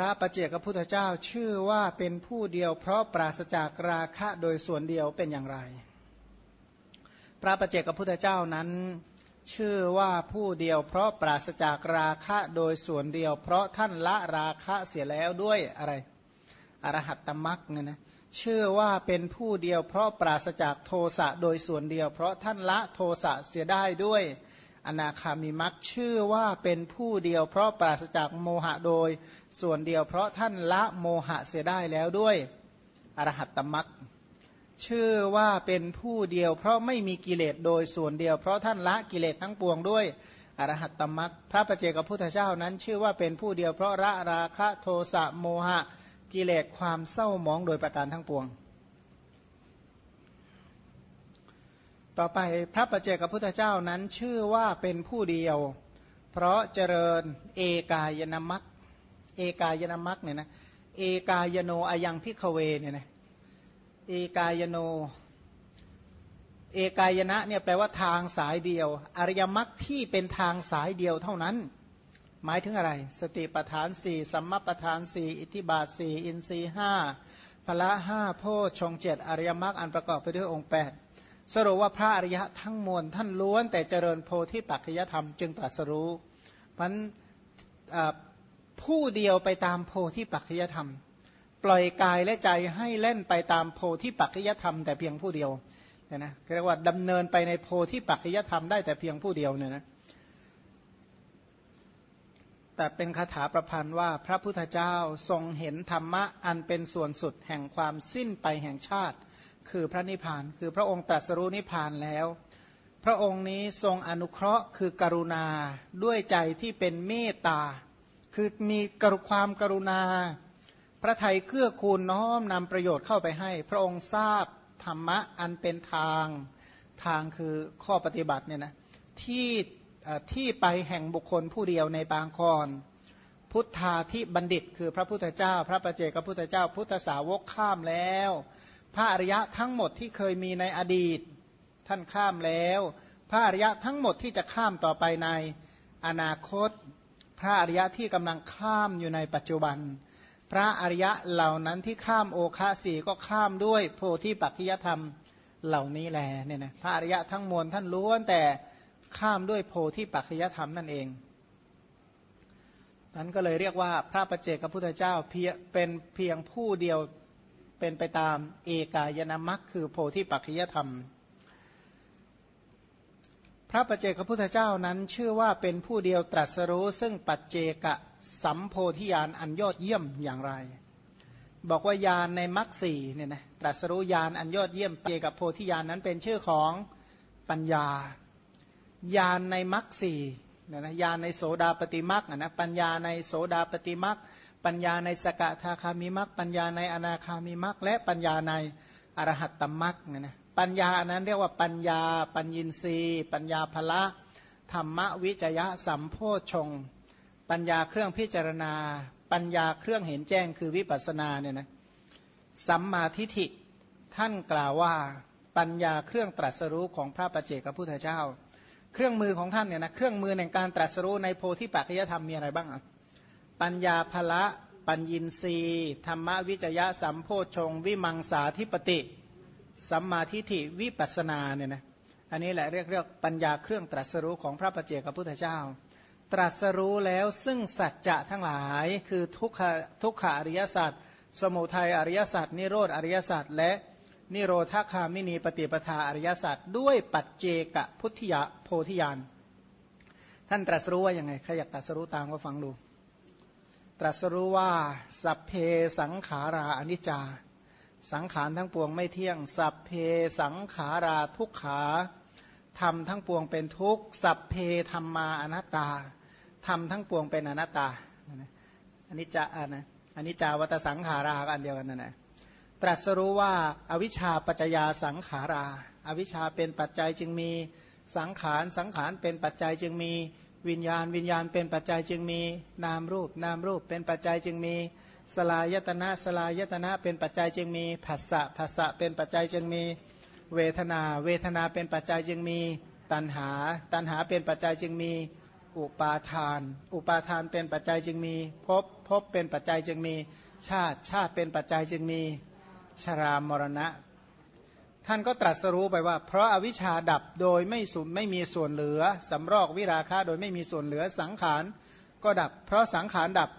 ระประเจกพุทธเจ้าชื่อว่าเป็นผู้เดียว เพราะปราศจากราคะโดยส่วนเดียวเป็นอย่างไร พระประเจกพุทธเจ้านั้น ชื่อว่าผู้เดียว เพราะปราศจากราคะโดยส่วนเดียว เพราะท่านละราคะเสียแล้วด้วยอะไรอรหัตตมักเนี่ยนะชื่อว่าเป็นผู้เดียว เพราะปราศจากโทสะโดยส่วนเดียว เพราะท่านละโทสะเสียได้ด้วย อนาคามิมักชื่อว่าเป็นผู้เดียว เพราะปราศจากโมหะโดย ส่วนเดียวเพราะท่านละโมหะเสียได้แล้วด้วยอรหัตตมักชื่อว่าเป็นผู้เดียว เพราะไม่มีกิเลสโดยส่วนเดียว เพราะท่านละกิเลสทั้งปวงด้วยอรหัตตมักพระประเจกับพุทธเจ้านั้น ชื่อว่าเป็นผู้เดียวเพราะละราคะโทสะโมหะกิเลสความเศร้าหมองโดยประการทั้งปวง ต่อไปพระประเจกับพุทธเจ้านั้นชื่อว่าเป็นผู้เดียว เพราะเจริญเอกายนามัคเอกายนามัคเนี่ยนะเอกายโนอายังพิกเวเนี่ยนะเอกายโน เอกายนะเนี่ยแปลว่าทางสายเดียว อริยมรรคที่เป็นทางสายเดียวเท่านั้น หมายถึงอะไร สติปทานสี่สัมมาปทานสี่อิทิบาทสี่อินทรีห้าพละห้าโพชงเจ็ดอริยมรรคอันประกอบไปด้วยองค์แปด สรุปว่าพระอริยะทั้งมวลท่านล้วนแต่เจริญโพธิปัจจยธรรมจึงตรัสรู้พันผู้เดียวไปตามโพธิปัจจยธรรม ปล่อยกายและใจให้เล่นไปตามโพธิปัจจยธรรม แต่เพียงผู้เดียวเนี่ยนะเรียกว่าดำเนินไปในโพธิปัจจยธรรมได้แต่เพียงผู้เดียวเนี่ยนะแต่เป็นคาถาประพันธ์ว่าพระพุทธเจ้าทรงเห็นธรรมะอันเป็นส่วนสุดแห่งความสิ้นไปแห่งชาติ คือพระนิพพาน คือพระองค์ตรัสรู้นิพพานแล้ว พระองค์นี้ทรงอนุเคราะห์ คือกรุณาด้วยใจที่เป็นเมตตา คือมีกรุความกรุณา พระไทยเกื้อคูลน้อมนำประโยชน์เข้าไปให้ พระองค์ทราบธรรมะอันเป็นทางทางคือข้อปฏิบัติเนี่ยนะที่ที่ไปแห่งบุคคลผู้เดียวในบางคอนพุทธาที่บัณฑิต คือพระพุทธเจ้า พระประเจกับพุทธเจ้า พุทธสาวกข้ามแล้ว ระอริยะทั้งหมดที่เคยมีในอดีต ท่านข้ามแล้ว พระอริยะทั้งหมดที่จะข้ามต่อไปในอนาคต พระอริยะที่กำลังข้ามอยู่ในปัจจุบัน พระอริยะเหล่านั้นที่ข้ามโอคาสีก็ข้ามด้วยโพธิปัจจยธรรมเหล่านี้แหละเนี่ยนะพระอริยะทั้งมวลท่านล้วนแต่ข้ามด้วยโพธิปัจจยธรรมนั่นเองนั้นก็เลยเรียกว่าพระประเจกพุทธเจ้าเพียเป็นเพียงผู้เดียว เป็นไปตามเอกายนามัคคือโพธิปัจจยธรรม พระประเจกพุทธเจ้านั้นชื่อว่าเป็นผู้เดียวตรัสรู้ ซึ่งปัจเจกสัมโพธิญาณอันยอดเยี่ยมอย่างไร บอกว่าญาณในมรรคสี่เนี่ยนะตรัสรู้ญาณอันยอดเยี่ยมเจกับโพธิญาณนั้นเป็นชื่อของปัญญาญาณในมรรคสี่เนี่ยนะญาณในโสดาปฏิมรรคนะปัญญาในโสดาปฏิมรรค ปัญญาในสกทาคามิมรรคปัญญาในอนาคามิมรรคและปัญญาในอรหัตตมรรคเนี่ยนะปัญญานั้นเรียกว่าปัญญา ปัญญินรีปัญญาภละธรรมวิจยะสัมโพชง ปัญญาเครื่องพิจารณา ปัญญาเครื่องเห็นแจ้งคือวิปัสนาเนี่ยนะสัมมาทิฏฐิท่านกล่าวว่าปัญญาเครื่องตรัสรู้ของพระปัจเจกพุทธเจ้า เครื่องมือของท่านเนี่ยนะเครื่องมือในการตรัสรู้ในโพธิปัจจยธรรมมีอะไรบ้างอะ ปัญญาภละปัญญินรีธรรมวิจยะสัมโพชง วิมังสาธิปติ สัมมาทิฏฐิวิปัสนาเนี่ยนะอันนี้แหละเรียกเรียกปัญญาเครื่องตรัสรู้ของพระปัจเจกพุทธเจ้า ตรัสรู้แล้วซึ่งสัจจะทั้งหลายคือทุกขทุกขอริยสัจสมุทัยอริยสัจนิโรธอริยสัจและนิโรธาคามินีปฏิปทาอริยสัจด้วยปัจเจกพุทธิยโพธิญาณท่านตรัสรู้ว่ายังไงใครอยากตรัสรู้ตามก็ฟังดู ตรัสรู้ว่า สัพเพสังขาราอนิจจา สังขารทั้งปวงไม่เที่ยง สัพเพสังขาราทุกขาทำทั้งปวงเป็นทุกข์สัพเพธรรมาอนัตตาทำทั้งปวงเป็นอนัตตาอันนี้จะอ่านะอันนี้จาวัตสังขาราอันเดียวกันนั่นแหละตรัสรู้ว่าอาวิชชาปัจจยาสังขาราอาวิชชาเป็นปัจจัยจึงมีสังขารสังขารเป็นปัจจัยจึงมี วิญญาณ วิญญาณเป็นปัจจัยจึงมีนามรูป นามรูปเป็นปัจจัยจึงมีสลายตนะสลายตนะเป็นปัจจัยจึงมีผัสสะผัสสะเป็นปัจจัยจึงมีเวทนา เวทนาเป็นปัจจัยจึงมีตัณหา ตัณหาเป็นปัจจัยจึงมีอุปาทาน อุปาทานเป็นปัจจัยจึงมีภพภพเป็นปัจจัยจึงมีชาติชาติเป็นปัจจัยจึงมีชรามรณะ ท่านก็ตรัสรู้ไปว่า เพราะอาวิชชาดับโดยไม่สุไม่มีส่วนเหลือสำรอกวิราคะโดยไม่มีส่วนเหลือสังขารก็ดับ เพราะสังขารดับ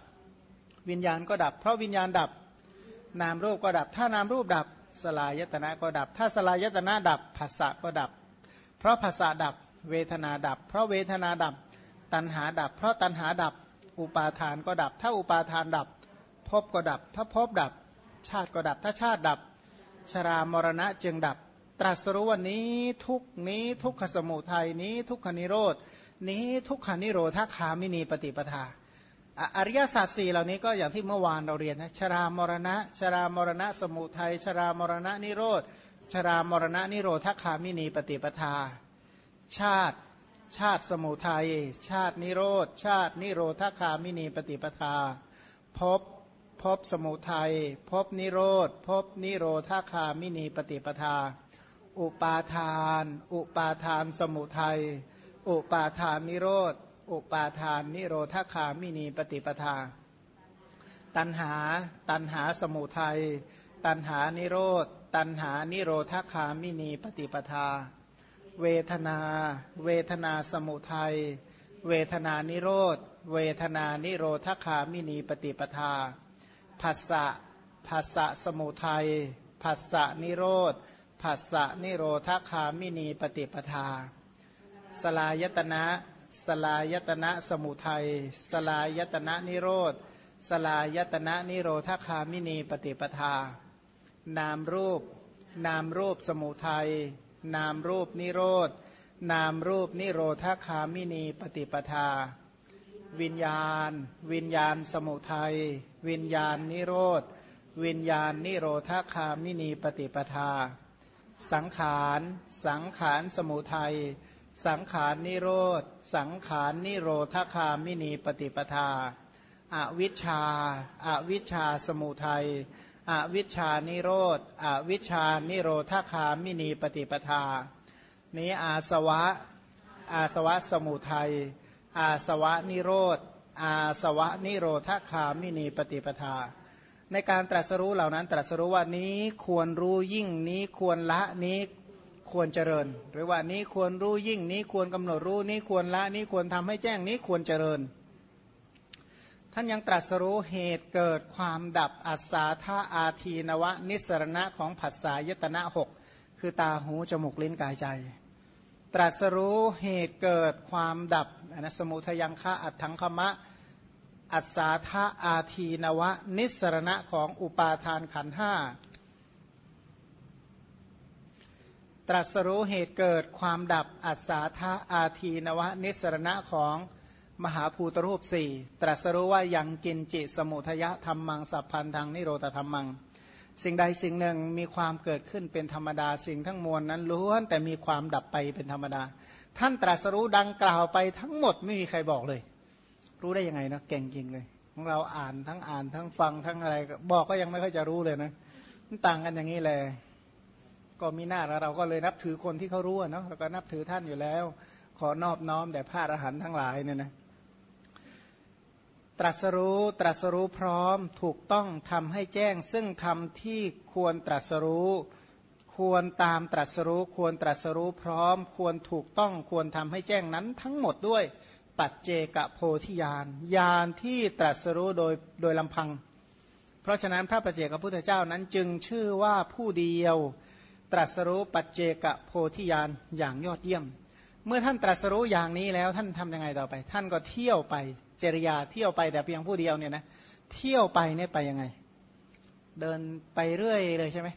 วิญญาณก็ดับ เพราะวิญญาณดับ นามรูปก็ดับ ถ้านามรูปดับสลายตนะก็ดับ ถ้าสลายตนะดับภาษะก็ดับ เพราะภาษะดับเวทนาดับ เพราะเวทนาดับ ตัณหาดับ เพราะตัณหาดับ อุปาทานก็ดับ ถ้าอุปาทานดับภพก็ดับ ถ้าภพดับ ชาติก็ดับ ถ้าชาติดับ ชรามรณะจึงดับ ตรัสรู้วันนี้ทุกนี้ทุกขสมุทัยนี้ทุกขนิโรดนี้ทุกขานิโรธาคามินีปฏิปทา อริยสัจสี่เหล่านี้ก็อย่างที่เมื่อวานเราเรียนนะชรามรณะ ชรามรณะสมุทัยชรามรณะนิโรธชรามรณะนิโรธคามินีปฏิปทา ชาติชาติสมุทัยชาตินิโรธ ชาตินิโรธคามินีปฏิปทาพบ พบสมุทัย พบนิโรธ พบนิโรธาคามินีปฏิปทา อุปาทาน อุปาทานสมุทัย อุปาทานนิโรธ อุปาทานนิโรธาคามินีปฏิปทา ตันหา ตันหาสมุทัย ตันหานิโรธ ตันหานิโรธาคามินีปฏิปทา เวทนา เวทนาสมุทัย เวทนานิโรธ เวทนานิโรธคามินีปฏิปทา ผัสสะผัสสะสมุทัยผัสสะนิโรธผัสสะนิโรธคามินีปฏิปทา สลายตนะ สลายตนะสมุทัย สลายตนะนิโรธ สลายตนะนิโรธคามินีปฏิปทา นามรูป นามรูปสมุทัย นามรูปนิโรธ นามรูปนิโรธคามินีปฏิปทา วิญญาณ วิญญาณสมุทัย วิญญาณนิโรธ วิญญาณนิโรธคามินีปฏิปทา สังขารสังขารสมุทัย สังขารนิโรธ สังขารนิโรธคามินีปฏิปทาอวิชชาอวิชชาสมุทัยอวิชชานิโรธอวิชชานิโรธคามินีปฏิปทา นี้อาสวะ อาสวะสมุทัย อาสวะนิโรธ อาสวะนิโรธคามินีปฏิปทา ในการตรัสรู้เหล่านั้นตรัสรู้ว่านี้ควรรู้ยิ่งนี้ควรละนี้ควรเจริญ หรือว่านี้ควรรู้ยิ่งนี้ควรกำหนดรู้นี้ควรละนี้ควรทำให้แจ้งนี้ควรเจริญ ท่านยังตรัสรู้เหตุเกิดความดับอัศาธาอาทีนวะนิสรณะของผัสสายตนะหกคือตาหูจมูกลิ้นกายใจ ตรัสรู้เหตุเกิดความดับนสมุทยังคะอัตถังคมะ อัศาธาอาทีนวะ นิสรณะของอุปาทานขันห้าตรัสรู้เหตุเกิดความดับอัศาธาอาทีนวะ นิสรณะของมหาภูตรูปสี่ตรัสรู้ว่ายังกินจิสมุทยะธรรมังสัพพันธังนิโรธธรรมัง สิ่งใดสิ่งหนึ่งมีความเกิดขึ้นเป็นธรรมดาสิ่งทั้งมวลนั้นล้วนแต่มีความดับไปเป็นธรรมดา ท่านตรัสรู้ดังกล่าวไปทั้งหมดไม่มีใครบอกเลย รู้ได้ยังไงนะเก่งจริงเลยของเราอ่านทั้งอ่านทั้งฟังทั้งอะไร บอกก็ยังไม่ค่อยจะรู้เลยนะมันต่างกันอย่างนี้เลยก็มีหน้าแล้วเราก็เลยนับถือคนที่เขารู้เนาะเราก็นับถือท่านอยู่แล้ว ขอนอบน้อมแด่พระอรหันต์ทั้งหลายเนี่ยนะ ตรัสรู้ตรัสรู้พร้อมถูกต้องทำให้แจ้ง ซึ่งทำที่ควรตรัสรู้ ควรตามตรัสรู้ควรตรัสรู้พร้อม ควรถูกต้องควรทำให้แจ้งนั้นทั้งหมดด้วย ปัจเจกโพธิญาณญาณที่ตรัสรู้โดยโดยลำพัง เพราะฉะนั้นพระปัจเจกพุทธเจ้านั้นจึงชื่อว่าผู้เดียว ตรัสรู้ปัจเจกโพธิญาณอย่างยอดเยี่ยม เมื่อท่านตรัสรู้อย่างนี้แล้วท่านทํำยังไงต่อไป ท่านก็เที่ยวไป จริยาเที่ยวไปแต่เพียงผู้เดียวเนี่ยนะเที่ยวไปเนี่ยไปยังไง เดินไปเรื่อยเลยใช่ไหม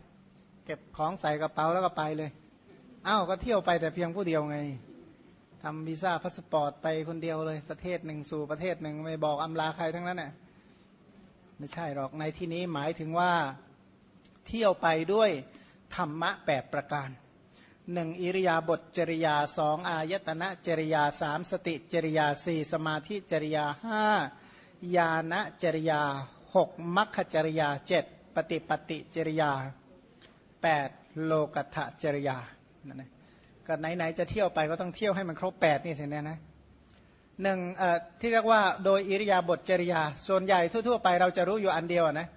เก็บของใส่กระเป๋าแล้วก็ไปเลยอ้าวก็เที่ยวไปแต่เพียงผู้เดียวไงทำวีซ่าพาสปอร์ตไปคนเดียวเลยประเทศหนึ่งสู่ประเทศหนึ่งไม่บอกอำลาใครทั้งนั้นน่ะไม่ใช่หรอกในที่นี้หมายถึงว่าเที่ยวไปด้วยธรรมะแปดประการ หนึ่งอิริยาบถจริยาสองอายตนะจริยาสามสติจริยาสี่สมาธิจริยาห้าญาณจริยาหกมัคคจริยาเจ็ดปฏิปฏิจริยาแปดโลกัตจริยานั่นนะก็ไหนๆจะเที่ยวไปก็ต้องเที่ยวให้มันครบแปดนี่สิเนี่ยนะหนึ่งที่เรียกว่าโดยอิริยาบถจริยา ส่วนใหญ่ทั่ว ๆ ไปเราจะรู้อยู่อันเดียวนะ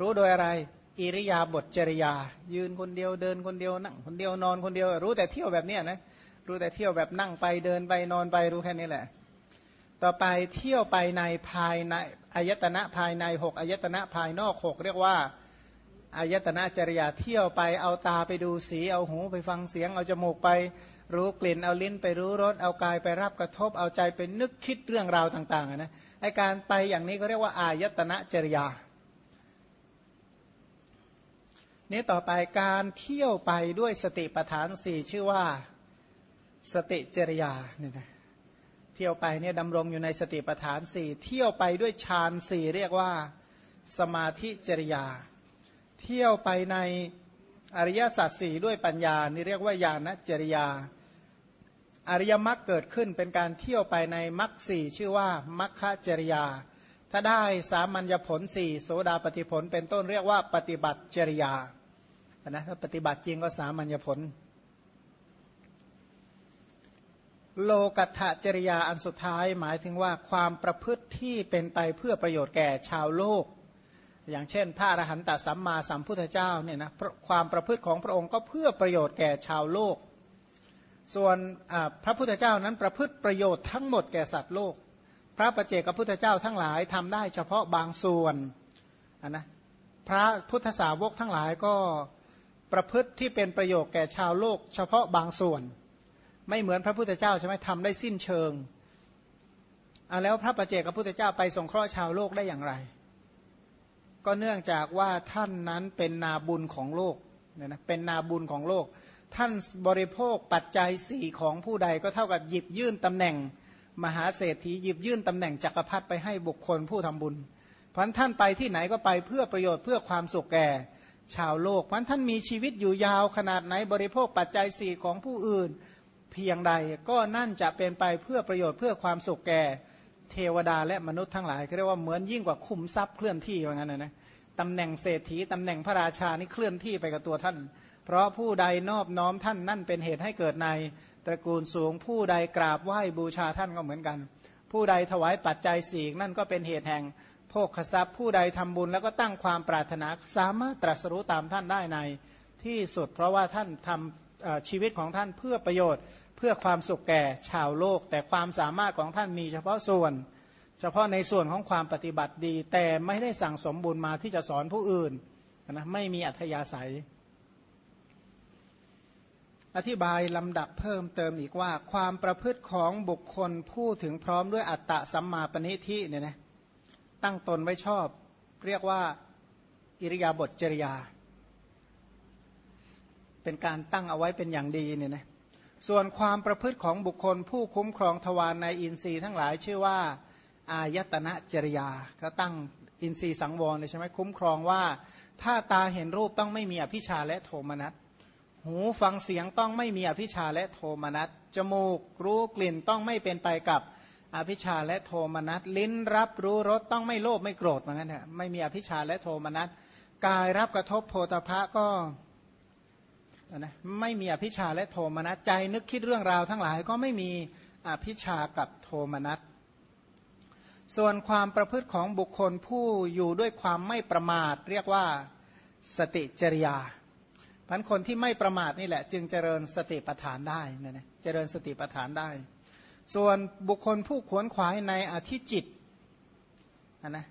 รู้โดยอะไร อิริยาบถจริยา ยืนคนเดียวเดินคนเดียวนั่งคนเดียวนอนคนเดียว รู้แต่เที่ยวแบบนี้นะรู้แต่เที่ยวแบบนั่งไปเดินไปนอนไปรู้แค่นี้แหละ ต่อไปเที่ยวไปในภายในอายตนะภายในหกอายตนะภายนอกหกเรียกว่าอายตนะจริยาเที่ยวไปเอาตาไปดูสีเอาหูไปฟังเสียง เอาจมูกไปรู้กลิ่นเอาลิ้นไปรู้รสเอากายไปรับกระทบเอาใจไปนึกคิดเรื่องราวต่างๆนะไอการไปอย่างนี้ก็เรียกว่าอายตนะจริยา นี้ต่อไปการเที่ยวไปด้วยสติปัฏฐานสี่ชื่อว่าสติจริยาเนี่ยนะเที่ยวไปเนี่ยดำรงอยู่ในสติปัฏฐานสี่เที่ยวไปด้วยฌานสี่เรียกว่าสมาธิจริยา เที่ยวไปในอริยสัจสี่ด้วยปัญญานี่เรียกว่าญาณจริยา อริยมรรคเกิดขึ้นเป็นการเที่ยวไปในมรรคสี่ชื่อว่ามัคคจริยา ถ้าได้สามัญญผลสี่โสดาปฏิผลเป็นต้นเรียกว่าปฏิบัติจริยา นะถ้าปฏิบัติจริงก็สามัญญผล โลกัตจริยาอันสุดท้ายหมายถึงว่าความประพฤติที่เป็นไปเพื่อประโยชน์แก่ชาวโลก อย่างเช่น พระอรหันตสัมมาสัมพุทธเจ้าเนี่ยนะความประพฤติของพระองค์ก็เพื่อประโยชน์แก่ชาวโลก ส่วนพระพุทธเจ้านั้นประพฤติประโยชน์ทั้งหมดแก่สัตว์โลก พระประเจกับพุทธเจ้าทั้งหลายทำได้เฉพาะบางส่วนนะพระพุทธสาวกทั้งหลายก็ ประพฤติที่เป็นประโยชน์แก่ชาวโลก เฉพาะบางส่วน ไม่เหมือนพระพุทธเจ้าใช่ไหมทำได้สิ้นเชิงอาแล้วพระประเจกับพุทธเจ้าไปสงเคราะห์ชาวโลกได้อย่างไร ก็เนื่องจากว่าท่านนั้นเป็นนาบุญของโลกเนี่ยนะเป็นนาบุญของโลก ท่านบริโภคปัจจัยสี่ของผู้ใดก็เท่ากับหยิบยื่นตำแหน่ง มหาเศรษฐีหยิบยื่นตำแหน่งจักรพรรดิไปให้บุคคลผู้ทำบุญ เพราะท่านไปที่ไหนก็ไปเพื่อประโยชน์เพื่อความสุขแก่ ชาวโลกเพราะท่านมีชีวิตอยู่ยาวขนาดไหนบริโภคปัจจัยสี่ของผู้อื่น เพียงใดก็นั่นจะเป็นไปเพื่อประโยชน์เพื่อความสุขแก่เทวดาและมนุษย์ทั้งหลายเรียกว่าเหมือนยิ่งกว่าคุมทรัพย์เคลื่อนที่ว่างั้นนะนะตำแหน่งเศรษฐีตำแหน่งพระราชานี่เคลื่อนที่ไปกับตัวท่าน เพราะผู้ใดนอบน้อมท่านนั่นเป็นเหตุให้เกิดในตระกูลสูงผู้ใดกราบไหว้บูชาท่านก็เหมือนกัน ผู้ใดถวายปัจจัยสี่นั่นก็เป็นเหตุแห่ง คทรัพย์ผู้ใดทำบุญแล้วก็ตั้งความปรารถนาสามารถตรัสรู้ตามท่านได้ในที่สุด เพราะว่าท่านทำชีวิตของท่านเพื่อประโยชน์ เพื่อความสุขแก่ชาวโลก แต่ความสามารถของท่านมีเฉพาะส่วน เฉพาะในส่วนของความปฏิบัติดี แต่ไม่ได้สั่งสมบุญมาที่จะสอนผู้อื่นนะไม่มีอัธยาศัย อธิบายลำดับเพิ่มเติมอีกว่า ความประพฤติของบุคคลผู้ถึงพร้อมด้วยอัตตะสัมมาปณิทิเนี่ยนะ ตั้งตนไว้ชอบ เรียกว่าอิริยาบถจริยา เป็นการตั้งเอาไว้เป็นอย่างดีเนี่ยนะส่วนความประพฤติของบุคคลผู้คุ้มครองทวารในอินทรีย์ทั้งหลายชื่อว่า อายตนะจริยาก็ตั้งอินทรีย์สังวรเลยใช่ไหมคุ้มครองว่า ถ้าตาเห็นรูปต้องไม่มีอภิชาและโทมนัสหูฟังเสียงต้องไม่มีอภิชาและโทมนัสจมูกรู้กลิ่นต้องไม่เป็นไปกับ อภิชาและโทมนัสลิ้นรับรู้รสต้องไม่โลภไม่โกรธเหมือนกันเถอะไม่มีอภิชาและโทมนัสกายรับกระทบโพธพะก็นะไม่มีอภิชาและโทมนัสใจนึกคิดเรื่องราวทั้งหลายก็ไม่มีอภิชากับโทมนัสส่วนความประพฤติของบุคคลผู้อยู่ด้วยความไม่ประมาท เรียกว่าสติจริยาพันคนที่ไม่ประมาทนี่แหละ จึงเจริญสติปัฏฐานได้นะเจริญสติปัฏฐานได้ ส่วนบุคคลผู้ขวนขวายในอธิจิตนะ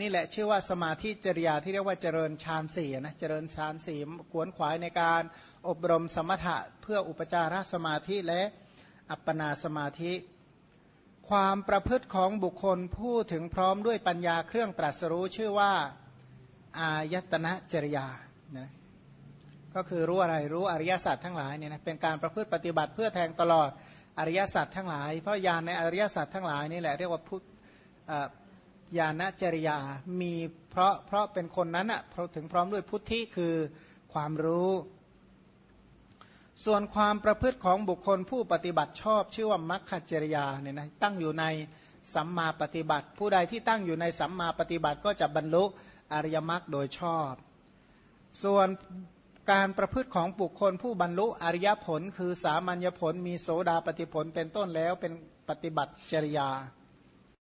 นี่แหละชื่อว่าสมาธิจริยาที่เรียกว่าเจริญฌานสี่นะเจริญฌานสี่ขวนขวายในการอบรมสมถะเพื่ออุปจารสมาธิและอัปปนาสมาธิ ความประพฤติของบุคคลผู้ถึงพร้อมด้วยปัญญาเครื่องตรัสรู้ชื่อว่าอายตนะจริยานะก็คือรู้อะไรรู้อริยสัจทั้งหลายเนี่ยนะเป็นการประพฤติปฏิบัติเพื่อแทงตลอด อริยสัจทั้งหลาย เพราะญาณในอริยสัจทั้งหลายนี่แหละเรียกว่าพุทธญาณจริยา มีเพราะเพราะเป็นคนนั้นอะถึงพร้อมด้วยพุทธิคือความรู้ ส่วนความประพฤติของบุคคลผู้ปฏิบัติชอบ ชื่อว่ามัคคจริยาเนี่ยนะตั้งอยู่ในสัมมาปฏิบัติ ผู้ใดที่ตั้งอยู่ในสัมมาปฏิบัติก็จะบรรลุอริยมรรคโดยชอบ ส่วน การประพฤติของบุคคลผู้บรรลุอริยผล คือสามัญญผลมีโสดาปฏิผลเป็นต้นแล้วเป็นปปฏิบัติจริยา